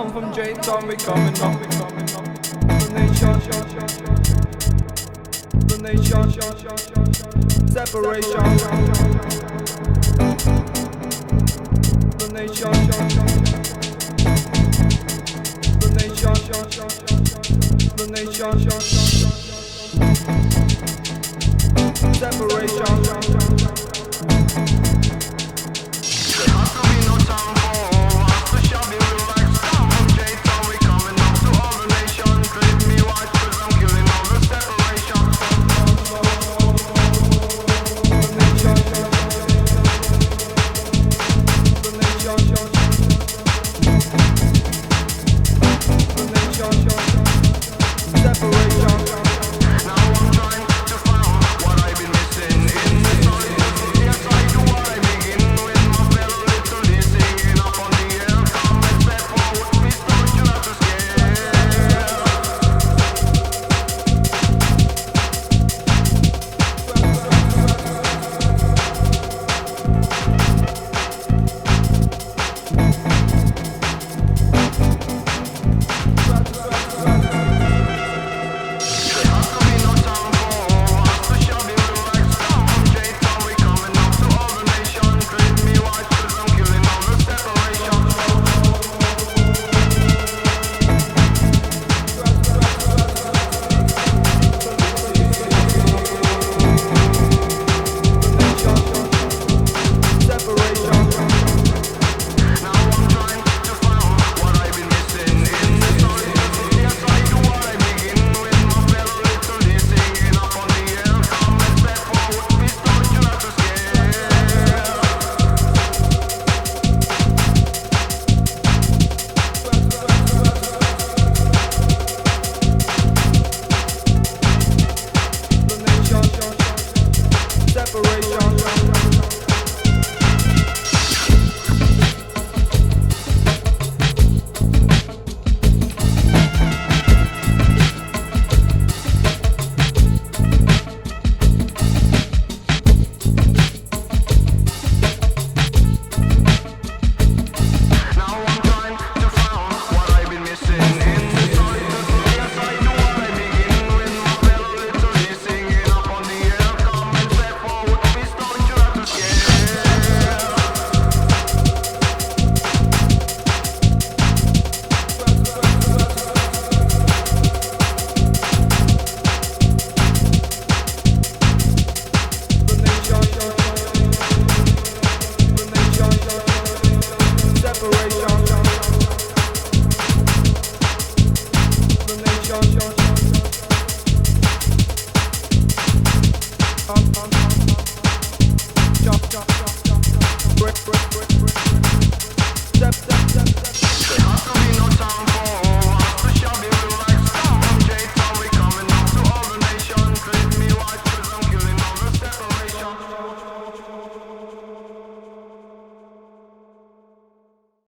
Sound from J Town, we coming up, we coming. The nation, the nation, separation. The nation, the nation, the nation, separation. Step, step, step, step.